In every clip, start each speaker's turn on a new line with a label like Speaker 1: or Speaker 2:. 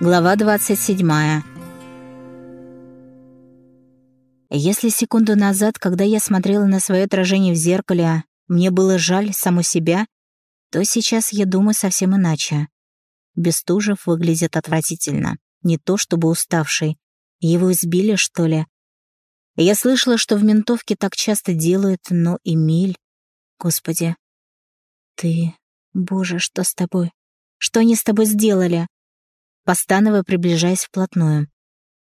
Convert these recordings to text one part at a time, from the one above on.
Speaker 1: Глава 27. Если секунду назад, когда я смотрела на свое отражение в зеркале, мне было жаль саму себя, то сейчас я думаю совсем иначе. Бестужев выглядит отвратительно. Не то чтобы уставший. Его избили, что ли? Я слышала, что в ментовке так часто делают, но Эмиль... Господи. Ты... Боже, что с тобой? Что они с тобой сделали? Постановая, приближаясь вплотную.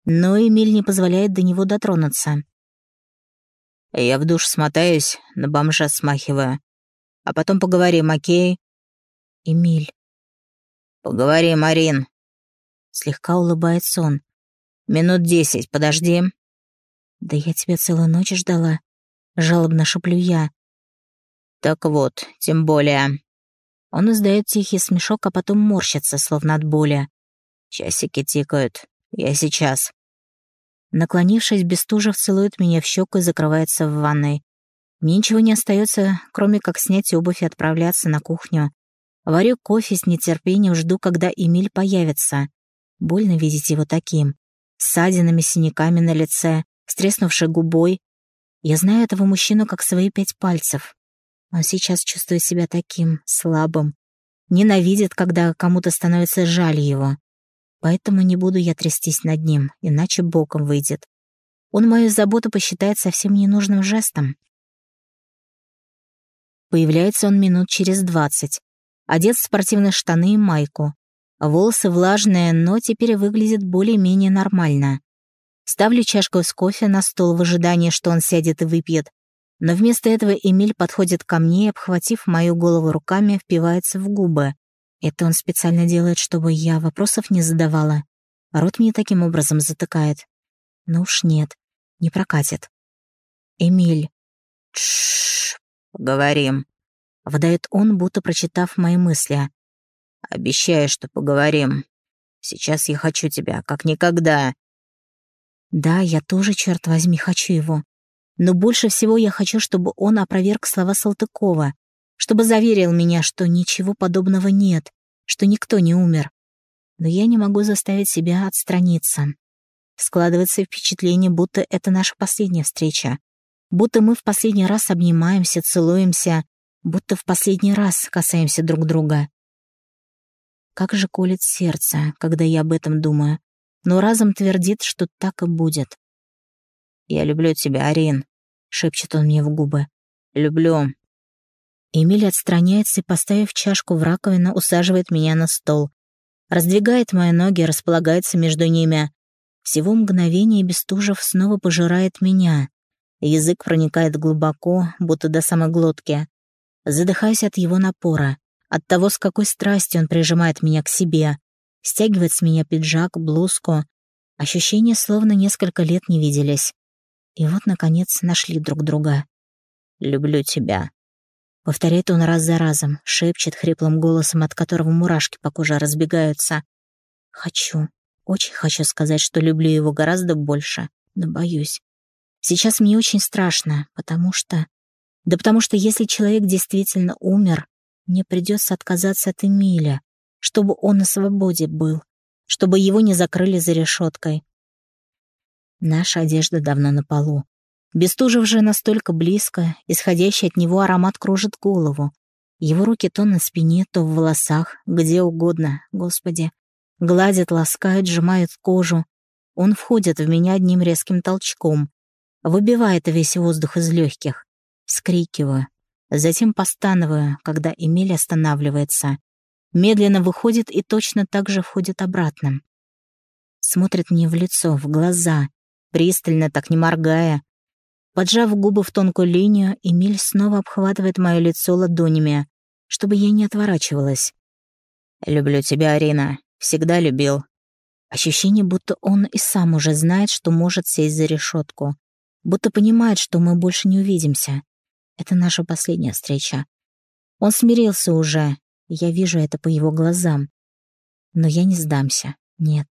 Speaker 1: Но Эмиль не позволяет до него дотронуться.
Speaker 2: Я в душ смотаюсь, на бомжа смахиваю. А потом поговорим, окей?
Speaker 1: Эмиль.
Speaker 2: Поговорим, Марин.
Speaker 1: Слегка улыбается он.
Speaker 2: Минут десять, подожди.
Speaker 1: Да я тебя целую ночь ждала. Жалобно шеплю я.
Speaker 2: Так вот, тем более.
Speaker 1: Он издает тихий смешок, а потом морщится, словно от боли.
Speaker 2: Часики тикают. Я сейчас.
Speaker 1: Наклонившись, Бестужев целует меня в щеку и закрывается в ванной. Мне ничего не остается, кроме как снять обувь и отправляться на кухню. Варю кофе с нетерпением, жду, когда Эмиль появится. Больно видеть его таким. С ссадинами, синяками на лице, с треснувшей губой. Я знаю этого мужчину как свои пять пальцев. Он сейчас чувствует себя таким, слабым. Ненавидит, когда кому-то становится жаль его. Поэтому не буду я трястись над ним, иначе боком выйдет. Он мою заботу посчитает совсем ненужным жестом. Появляется он минут через двадцать. Одет в спортивные штаны и майку. Волосы влажные, но теперь выглядит более-менее нормально. Ставлю чашку с кофе на стол в ожидании, что он сядет и выпьет. Но вместо этого Эмиль подходит ко мне и, обхватив мою голову руками, впивается в губы. Это он специально делает, чтобы я вопросов не задавала. Рот мне таким образом затыкает. Ну уж нет, не прокатит. Эмиль.
Speaker 2: Тш, поговорим.
Speaker 1: Выдает он, будто прочитав мои мысли.
Speaker 2: Обещаю, что поговорим. Сейчас я хочу тебя, как никогда.
Speaker 1: Да, я тоже, черт возьми, хочу его. Но больше всего я хочу, чтобы он опроверг слова Салтыкова чтобы заверил меня, что ничего подобного нет, что никто не умер. Но я не могу заставить себя отстраниться. Складывается впечатление, будто это наша последняя встреча. Будто мы в последний раз обнимаемся, целуемся, будто в последний раз касаемся друг друга. Как же колет сердце, когда я об этом думаю, но разом твердит, что так и будет.
Speaker 2: «Я люблю тебя, Арин», — шепчет он мне в губы. «Люблю,
Speaker 1: Эмиль отстраняется и, поставив чашку в раковину, усаживает меня на стол. Раздвигает мои ноги, располагается между ними. Всего мгновение Бестужев снова пожирает меня. Язык проникает глубоко, будто до самой глотки. Задыхаюсь от его напора, от того, с какой страстью он прижимает меня к себе, стягивает с меня пиджак, блузку. Ощущения словно несколько лет не виделись. И вот, наконец, нашли друг друга.
Speaker 2: «Люблю тебя»,
Speaker 1: Повторяет он раз за разом, шепчет хриплым голосом, от которого мурашки по коже разбегаются. Хочу, очень хочу сказать, что люблю его гораздо больше, но боюсь. Сейчас мне очень страшно, потому что... Да потому что если человек действительно умер, мне придется отказаться от Эмиля, чтобы он на свободе был, чтобы его не закрыли за решеткой. Наша одежда давно на полу. Бестужев же настолько близко, исходящий от него аромат кружит голову. Его руки то на спине, то в волосах, где угодно, господи. Гладят, ласкают, сжимают кожу. Он входит в меня одним резким толчком. Выбивает весь воздух из легких. Скрикиваю. Затем постановую, когда Эмиль останавливается. Медленно выходит и точно так же входит обратно. Смотрит мне в лицо, в глаза, пристально, так не моргая, Поджав губы в тонкую линию, Эмиль снова обхватывает мое лицо ладонями, чтобы я не отворачивалась.
Speaker 2: «Люблю тебя, Арина. Всегда любил».
Speaker 1: Ощущение, будто он и сам уже знает, что может сесть за решетку. Будто понимает, что мы больше не увидимся. Это наша последняя встреча. Он смирился уже, я вижу это по его глазам. Но я не сдамся, нет.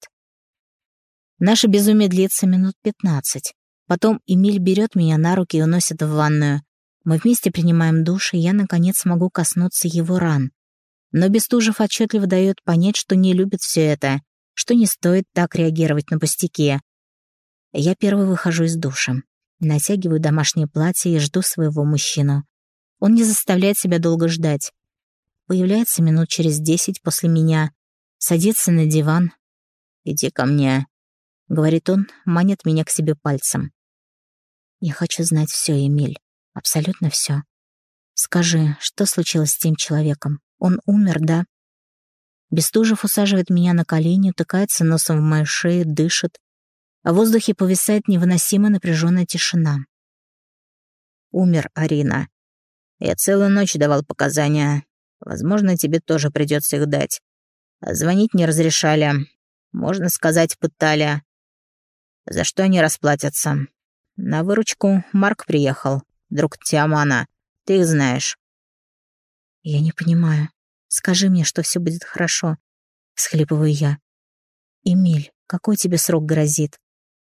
Speaker 1: Наше безумие длится минут пятнадцать. Потом Эмиль берет меня на руки и уносит в ванную. Мы вместе принимаем душ, и я, наконец, могу коснуться его ран. Но Бестужев отчетливо дает понять, что не любит все это. что не стоит так реагировать на пустяки. Я первый выхожу из душа, натягиваю домашнее платье и жду своего мужчину. Он не заставляет себя долго ждать. Появляется минут через десять после меня, садится на диван. «Иди ко мне», — говорит он, манит меня к себе пальцем. Я хочу знать все, Эмиль, абсолютно все. Скажи, что случилось с тем человеком? Он умер, да? Бестужев усаживает меня на колени, утыкается носом в мою шею, дышит. А в воздухе повисает невыносимо напряженная тишина.
Speaker 2: Умер Арина. Я целую ночь давал показания. Возможно, тебе тоже придется их дать. А звонить не разрешали. Можно сказать, пытали. За что они расплатятся? На выручку Марк приехал, друг Тиамана. Ты их знаешь.
Speaker 1: Я не понимаю. Скажи мне, что все будет хорошо. Схлипываю я. Эмиль, какой тебе срок грозит?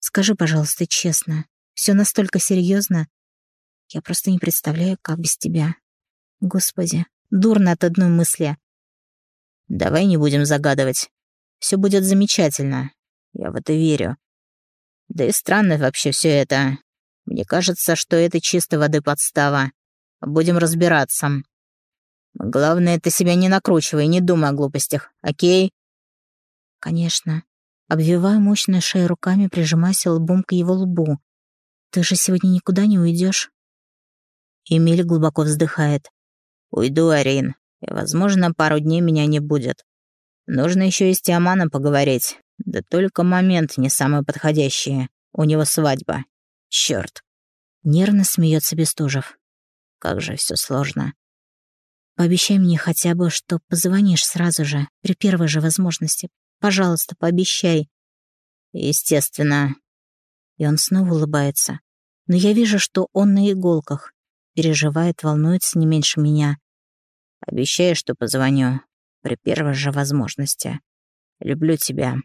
Speaker 1: Скажи, пожалуйста, честно. Все настолько серьезно. Я просто не представляю, как без тебя. Господи, дурно от одной мысли.
Speaker 2: Давай не будем загадывать. Все будет замечательно. Я в это верю. Да и странно вообще все это. Мне кажется, что это чистой воды подстава. Будем разбираться. Главное, ты себя не накручивай, не думай о глупостях, окей?
Speaker 1: Конечно. Обвиваю мощную шею руками, прижимаясь лбом к его лбу. Ты же сегодня никуда не уйдешь.
Speaker 2: Эмиль глубоко вздыхает. Уйду, Арин, и, возможно, пару дней меня не будет. Нужно еще и с Тиаманом поговорить. Да только момент не самый подходящий. У него свадьба. Черт.
Speaker 1: Нервно смеется Бестужев.
Speaker 2: Как же все сложно.
Speaker 1: Пообещай мне хотя бы, что позвонишь сразу же, при первой же возможности. Пожалуйста, пообещай.
Speaker 2: Естественно.
Speaker 1: И он снова улыбается. Но я вижу, что он на иголках. Переживает, волнуется не меньше меня.
Speaker 2: Обещаю, что позвоню при первой же возможности. Люблю тебя.